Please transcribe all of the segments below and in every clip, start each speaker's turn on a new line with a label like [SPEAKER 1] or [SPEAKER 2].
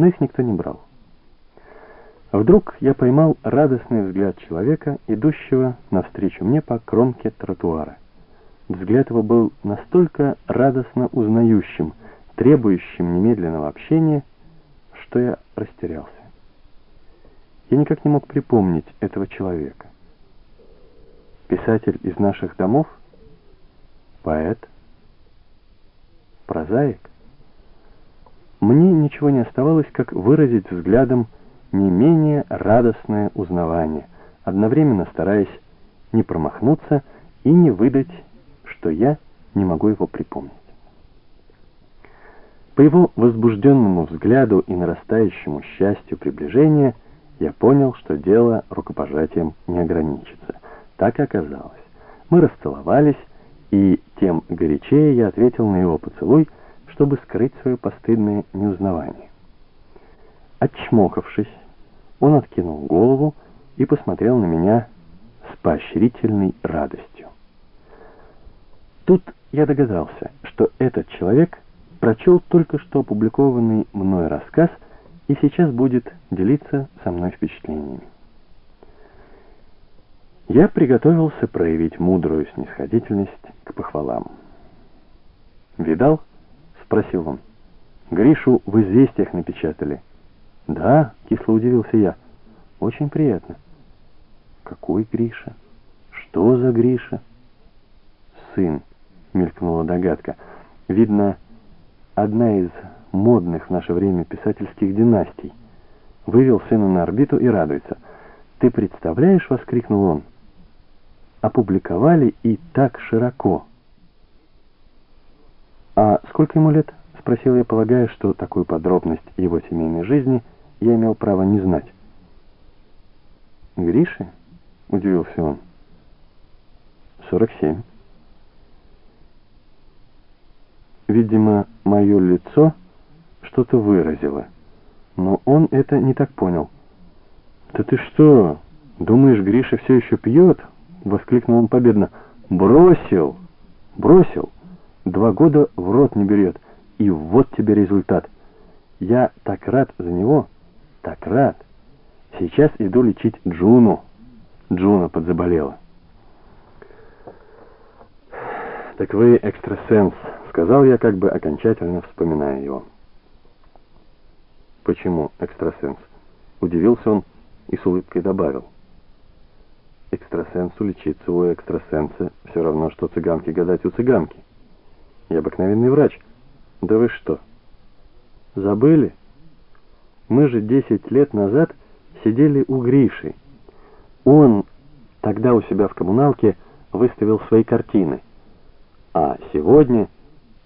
[SPEAKER 1] но их никто не брал. Вдруг я поймал радостный взгляд человека, идущего навстречу мне по кромке тротуара. Взгляд его был настолько радостно узнающим, требующим немедленного общения, что я растерялся. Я никак не мог припомнить этого человека. Писатель из наших домов? Поэт? Прозаик? Мне ничего не оставалось, как выразить взглядом не менее радостное узнавание, одновременно стараясь не промахнуться и не выдать что я не могу его припомнить. По его возбужденному взгляду и нарастающему счастью приближения я понял, что дело рукопожатием не ограничится. Так и оказалось. Мы расцеловались, и тем горячее я ответил на его поцелуй, чтобы скрыть свое постыдное неузнавание. Отчмокавшись, он откинул голову и посмотрел на меня с поощрительной радостью. Тут я догадался, что этот человек прочел только что опубликованный мной рассказ и сейчас будет делиться со мной впечатлениями. Я приготовился проявить мудрую снисходительность к похвалам. «Видал?» — спросил он. «Гришу в известиях напечатали». «Да», — кисло удивился я. «Очень приятно». «Какой Гриша? Что за Гриша?» «Сын» мелькнула догадка. Видно, одна из модных в наше время писательских династий. Вывел сына на орбиту и радуется. «Ты представляешь?» — воскликнул он. «Опубликовали и так широко». «А сколько ему лет?» — спросил я, полагая, что такую подробность его семейной жизни я имел право не знать. «Грише?» — удивился он. «Сорок семь». Видимо, мое лицо что-то выразило. Но он это не так понял. «Да ты что, думаешь, Гриша все еще пьет?» — воскликнул он победно. «Бросил! Бросил! Два года в рот не берет. И вот тебе результат. Я так рад за него, так рад. Сейчас иду лечить Джуну». Джуна подзаболела. «Так вы экстрасенс», — сказал я, как бы окончательно вспоминая его. «Почему экстрасенс?» — удивился он и с улыбкой добавил. «Экстрасенсу лечиться у экстрасенса все равно, что цыганке гадать у цыганки. Я обыкновенный врач. Да вы что, забыли? Мы же десять лет назад сидели у Гриши. Он тогда у себя в коммуналке выставил свои картины». А сегодня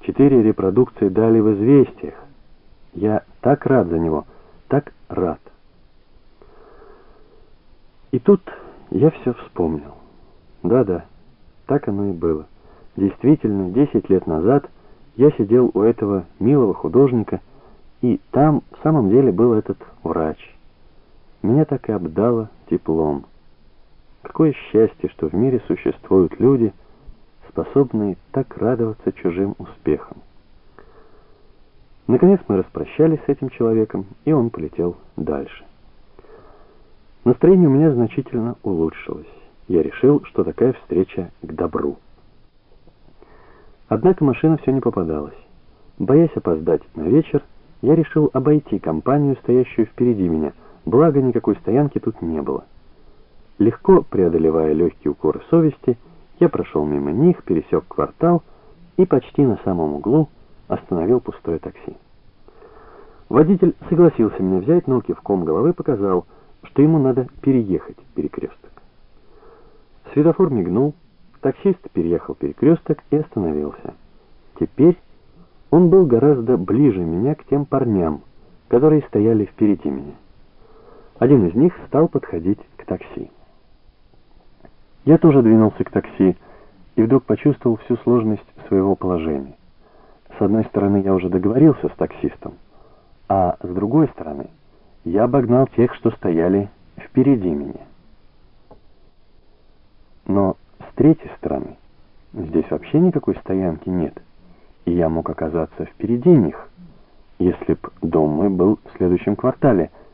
[SPEAKER 1] четыре репродукции дали в известиях. Я так рад за него, так рад. И тут я все вспомнил. Да-да, так оно и было. Действительно, десять лет назад я сидел у этого милого художника, и там в самом деле был этот врач. Меня так и обдало теплом. Какое счастье, что в мире существуют люди, способные так радоваться чужим успехам. Наконец мы распрощались с этим человеком, и он полетел дальше. Настроение у меня значительно улучшилось. Я решил, что такая встреча к добру. Однако машина все не попадалась. Боясь опоздать на вечер, я решил обойти компанию, стоящую впереди меня, благо никакой стоянки тут не было. Легко преодолевая легкий укор совести, я прошел мимо них, пересек квартал и почти на самом углу остановил пустое такси. Водитель согласился меня взять, но кивком головы показал, что ему надо переехать перекресток. Светофор мигнул, таксист переехал перекресток и остановился. Теперь он был гораздо ближе меня к тем парням, которые стояли впереди меня. Один из них стал подходить к такси. Я тоже двинулся к такси и вдруг почувствовал всю сложность своего положения. С одной стороны, я уже договорился с таксистом, а с другой стороны, я обогнал тех, что стояли впереди меня. Но третьей стороны, здесь вообще никакой стоянки нет, и я мог оказаться впереди них, если б дом мой был в следующем квартале,